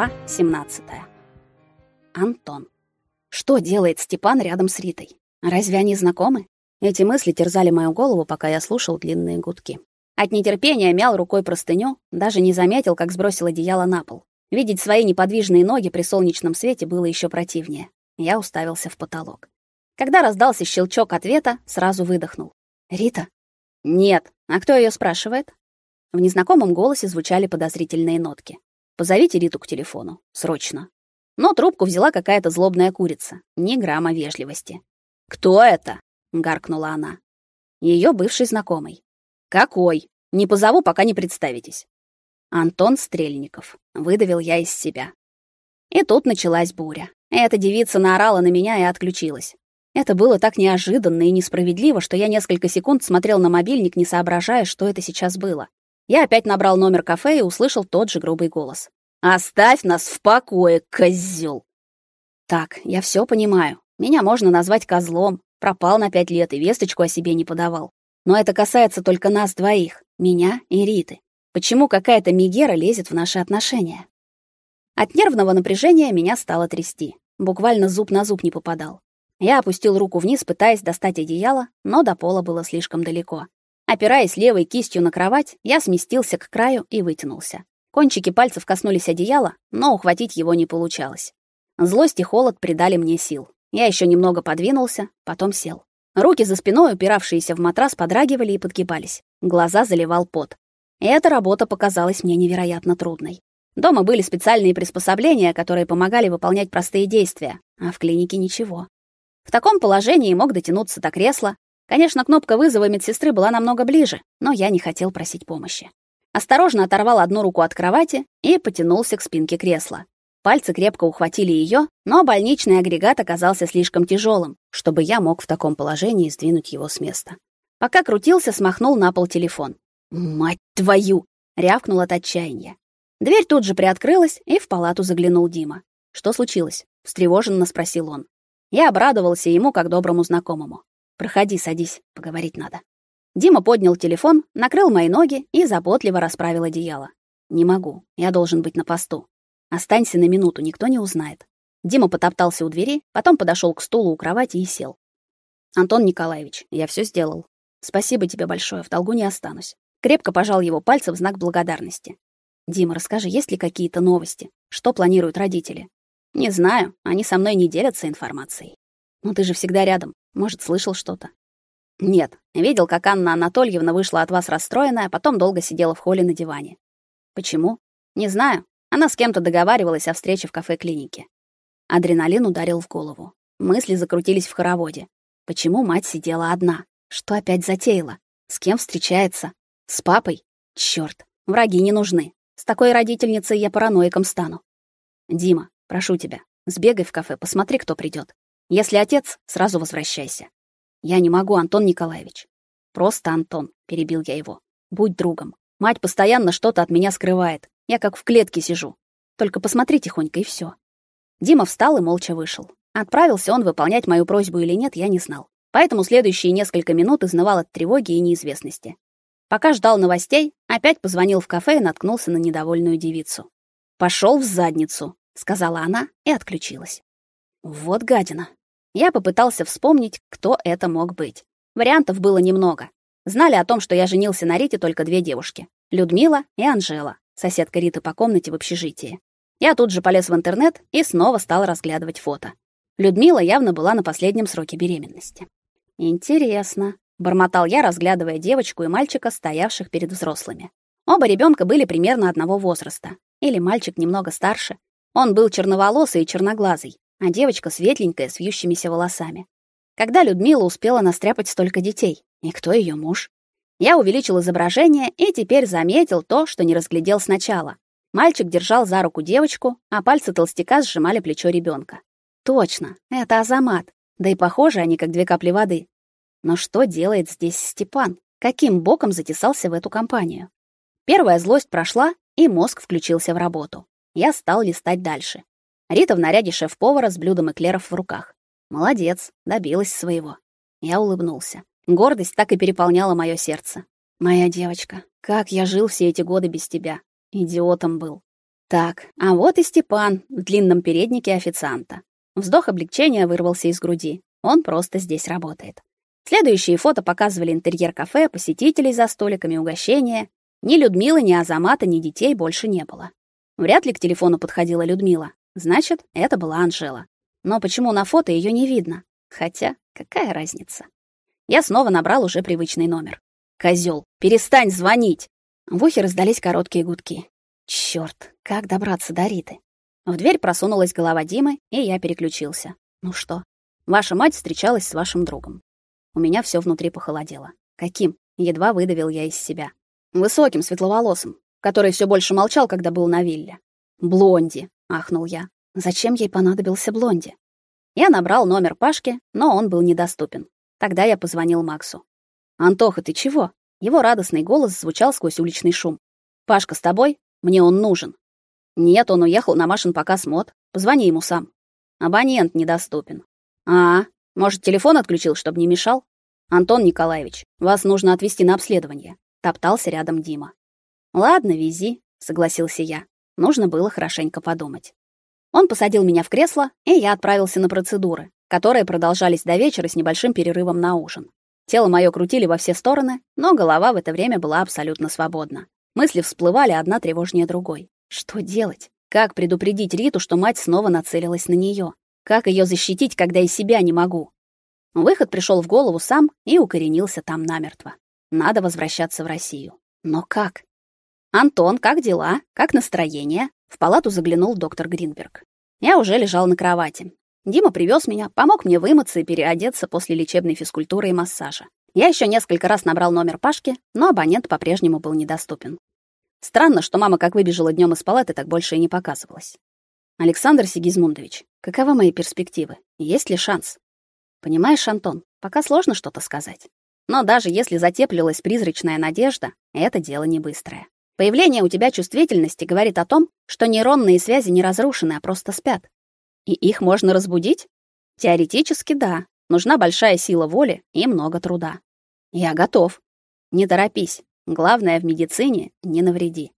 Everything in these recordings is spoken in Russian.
Глава 17. Антон. Что делает Степан рядом с Ритой? Разве они знакомы? Эти мысли терзали мою голову, пока я слушал длинные гудки. От нетерпения мял рукой простыню, даже не заметил, как сбросил одеяло на пол. Видеть свои неподвижные ноги при солнечном свете было еще противнее. Я уставился в потолок. Когда раздался щелчок ответа, сразу выдохнул. «Рита?» «Нет. А кто ее спрашивает?» В незнакомом голосе звучали подозрительные нотки. Позовите Риту к телефону. Срочно. Но трубку взяла какая-то злобная курица. Ни грамма вежливости. «Кто это?» — гаркнула она. Ее бывший знакомый. «Какой? Не позову, пока не представитесь». Антон Стрельников. Выдавил я из себя. И тут началась буря. Эта девица наорала на меня и отключилась. Это было так неожиданно и несправедливо, что я несколько секунд смотрел на мобильник, не соображая, что это сейчас было. Я опять набрал номер кафе и услышал тот же грубый голос. «Оставь нас в покое, козёл!» Так, я все понимаю. Меня можно назвать козлом. Пропал на пять лет и весточку о себе не подавал. Но это касается только нас двоих, меня и Риты. Почему какая-то Мигера лезет в наши отношения? От нервного напряжения меня стало трясти. Буквально зуб на зуб не попадал. Я опустил руку вниз, пытаясь достать одеяло, но до пола было слишком далеко. Опираясь левой кистью на кровать, я сместился к краю и вытянулся. Кончики пальцев коснулись одеяла, но ухватить его не получалось. Злость и холод придали мне сил. Я еще немного подвинулся, потом сел. Руки за спиной, упиравшиеся в матрас, подрагивали и подгибались. Глаза заливал пот. Эта работа показалась мне невероятно трудной. Дома были специальные приспособления, которые помогали выполнять простые действия, а в клинике ничего. В таком положении мог дотянуться до кресла, Конечно, кнопка вызова медсестры была намного ближе, но я не хотел просить помощи. Осторожно оторвал одну руку от кровати и потянулся к спинке кресла. Пальцы крепко ухватили ее, но больничный агрегат оказался слишком тяжелым, чтобы я мог в таком положении сдвинуть его с места. Пока крутился, смахнул на пол телефон. «Мать твою!» — рявкнул от отчаяния. Дверь тут же приоткрылась, и в палату заглянул Дима. «Что случилось?» — встревоженно спросил он. Я обрадовался ему как доброму знакомому. Проходи, садись, поговорить надо. Дима поднял телефон, накрыл мои ноги и заботливо расправил одеяло. Не могу, я должен быть на посту. Останься на минуту, никто не узнает. Дима потоптался у двери, потом подошел к стулу у кровати и сел. Антон Николаевич, я все сделал. Спасибо тебе большое, в долгу не останусь. Крепко пожал его пальцы в знак благодарности. Дима, расскажи, есть ли какие-то новости? Что планируют родители? Не знаю, они со мной не делятся информацией. Но ты же всегда рядом. Может, слышал что-то? Нет, видел, как Анна Анатольевна вышла от вас расстроенная, а потом долго сидела в холле на диване. Почему? Не знаю. Она с кем-то договаривалась о встрече в кафе-клинике. Адреналин ударил в голову. Мысли закрутились в хороводе. Почему мать сидела одна? Что опять затеяла? С кем встречается? С папой? Чёрт, враги не нужны. С такой родительницей я параноиком стану. Дима, прошу тебя, сбегай в кафе, посмотри, кто придет. Если отец, сразу возвращайся. Я не могу, Антон Николаевич. Просто Антон, перебил я его. Будь другом. Мать постоянно что-то от меня скрывает. Я как в клетке сижу. Только посмотри тихонько и все. Дима встал и молча вышел. Отправился он выполнять мою просьбу или нет, я не знал. Поэтому следующие несколько минут изнывал от тревоги и неизвестности. Пока ждал новостей, опять позвонил в кафе и наткнулся на недовольную девицу. Пошел в задницу, сказала она и отключилась. Вот гадина. Я попытался вспомнить, кто это мог быть. Вариантов было немного. Знали о том, что я женился на Рите только две девушки: Людмила и Анжела, соседка Риты по комнате в общежитии. Я тут же полез в интернет и снова стал разглядывать фото. Людмила явно была на последнем сроке беременности. Интересно, бормотал я, разглядывая девочку и мальчика, стоявших перед взрослыми. Оба ребенка были примерно одного возраста, или мальчик немного старше. Он был черноволосый и черноглазый, а девочка светленькая с вьющимися волосами. Когда Людмила успела настряпать столько детей? И кто ее муж? Я увеличил изображение и теперь заметил то, что не разглядел сначала. Мальчик держал за руку девочку, а пальцы толстяка сжимали плечо ребенка. Точно, это Азамат. Да и похожи они как две капли воды. Но что делает здесь Степан? Каким боком затесался в эту компанию? Первая злость прошла, и мозг включился в работу. Я стал листать дальше. Рита в наряде шеф-повара с блюдом эклеров в руках. Молодец, добилась своего. Я улыбнулся. Гордость так и переполняла мое сердце. Моя девочка, как я жил все эти годы без тебя. Идиотом был. Так, а вот и Степан в длинном переднике официанта. Вздох облегчения вырвался из груди. Он просто здесь работает. Следующие фото показывали интерьер кафе, посетителей за столиками, угощения. Ни Людмилы, ни Азамата, ни детей больше не было. Вряд ли к телефону подходила Людмила. Значит, это была Анжела. Но почему на фото ее не видно? Хотя, какая разница? Я снова набрал уже привычный номер. Козел, перестань звонить. В ухе раздались короткие гудки. Черт, как добраться до Риты? В дверь просунулась голова Димы, и я переключился. Ну что? Ваша мать встречалась с вашим другом. У меня все внутри похолодело. Каким? Едва выдавил я из себя. Высоким, светловолосым, который все больше молчал, когда был на вилле. Блонди, ахнул я. Зачем ей понадобился блонди? Я набрал номер Пашки, но он был недоступен. Тогда я позвонил Максу. «Антоха, ты чего?» Его радостный голос звучал сквозь уличный шум. «Пашка с тобой? Мне он нужен». «Нет, он уехал на Машин показ мод. Позвони ему сам». «Абонент недоступен». «А, может, телефон отключил, чтобы не мешал?» «Антон Николаевич, вас нужно отвезти на обследование», — топтался рядом Дима. «Ладно, вези», — согласился я. Нужно было хорошенько подумать. Он посадил меня в кресло, и я отправился на процедуры, которые продолжались до вечера с небольшим перерывом на ужин. Тело мое крутили во все стороны, но голова в это время была абсолютно свободна. Мысли всплывали одна тревожнее другой. Что делать? Как предупредить Риту, что мать снова нацелилась на нее? Как ее защитить, когда и себя не могу? Выход пришел в голову сам и укоренился там намертво. Надо возвращаться в Россию. Но как? Антон, как дела? Как настроение? В палату заглянул доктор Гринберг. Я уже лежал на кровати. Дима привез меня, помог мне вымыться и переодеться после лечебной физкультуры и массажа. Я еще несколько раз набрал номер Пашки, но абонент по-прежнему был недоступен. Странно, что мама как выбежала днем из палаты, так больше и не показывалась. Александр Сигизмундович, каковы мои перспективы? Есть ли шанс? Понимаешь, Антон, пока сложно что-то сказать. Но даже если затеплилась призрачная надежда, это дело не быстрое. Появление у тебя чувствительности говорит о том, что нейронные связи не разрушены, а просто спят. И их можно разбудить? Теоретически да. Нужна большая сила воли и много труда. Я готов. Не торопись. Главное в медицине не навреди.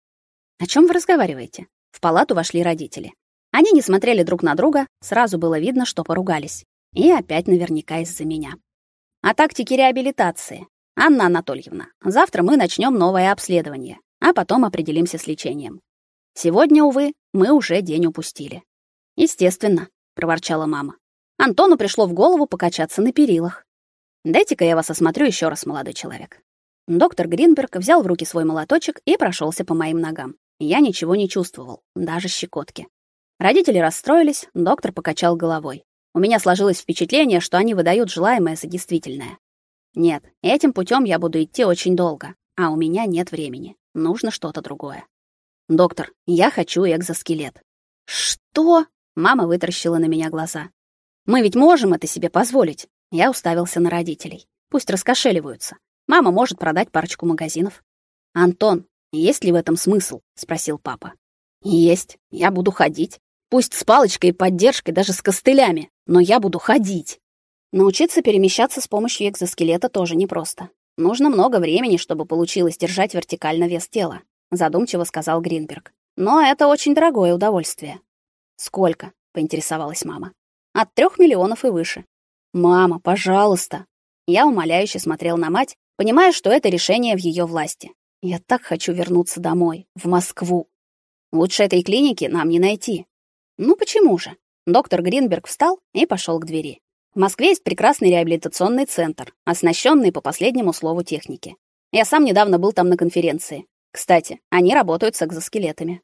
О чем вы разговариваете? В палату вошли родители. Они не смотрели друг на друга, сразу было видно, что поругались. И опять наверняка из-за меня. О тактике реабилитации. Анна Анатольевна, завтра мы начнем новое обследование, а потом определимся с лечением. Сегодня, увы, мы уже день упустили. Естественно, проворчала мама. Антону пришло в голову покачаться на перилах. Дайте-ка я вас осмотрю еще раз, молодой человек. Доктор Гринберг взял в руки свой молоточек и прошелся по моим ногам. Я ничего не чувствовал, даже щекотки. Родители расстроились, доктор покачал головой. У меня сложилось впечатление, что они выдают желаемое за действительное. Нет, этим путем я буду идти очень долго, а у меня нет времени. Нужно что-то другое. Доктор, я хочу экзоскелет. Что? Мама вытаращила на меня глаза. Мы ведь можем это себе позволить. Я уставился на родителей. Пусть раскошеливаются. Мама может продать парочку магазинов. Антон, есть ли в этом смысл? спросил папа. Есть. Я буду ходить. Пусть с палочкой и поддержкой, даже с костылями, но я буду ходить. Научиться перемещаться с помощью экзоскелета тоже непросто. Нужно много времени, чтобы получилось держать вертикально вес тела, задумчиво сказал Гринберг. Но это очень дорогое удовольствие. Сколько? поинтересовалась мама. От трех миллионов и выше. Мама, пожалуйста. Я умоляюще смотрел на мать, понимая, что это решение в ее власти. Я так хочу вернуться домой, в Москву. Лучше этой клиники нам не найти. Ну почему же? Доктор Гринберг встал и пошел к двери. В Москве есть прекрасный реабилитационный центр, оснащенный по последнему слову техники. Я сам недавно был там на конференции. Кстати, они работают с экзоскелетами.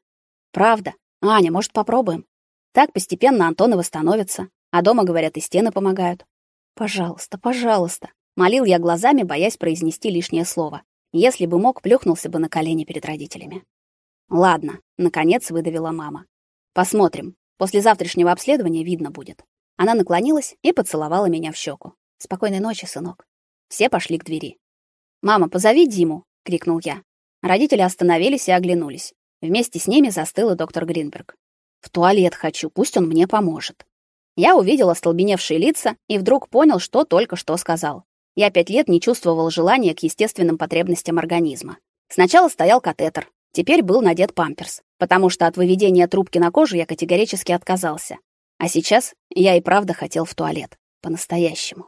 Правда? Аня, может, попробуем? Так постепенно Антон восстановится, а дома, говорят, и стены помогают. Пожалуйста, пожалуйста, молил я глазами, боясь произнести лишнее слово. Если бы мог, плюхнулся бы на колени перед родителями. Ладно, наконец выдавила мама. Посмотрим. После завтрашнего обследования видно будет. Она наклонилась и поцеловала меня в щеку. Спокойной ночи, сынок. Все пошли к двери. Мама, позови Диму, крикнул я. Родители остановились и оглянулись. Вместе с ними застыл и доктор Гринберг. В туалет хочу, пусть он мне поможет. Я увидела столбеневшие лица и вдруг понял, что только что сказал. Я пять лет не чувствовал желания к естественным потребностям организма. Сначала стоял катетер, Теперь был надет памперс, потому что от выведения трубки на кожу я категорически отказался. А сейчас я и правда хотел в туалет. По-настоящему.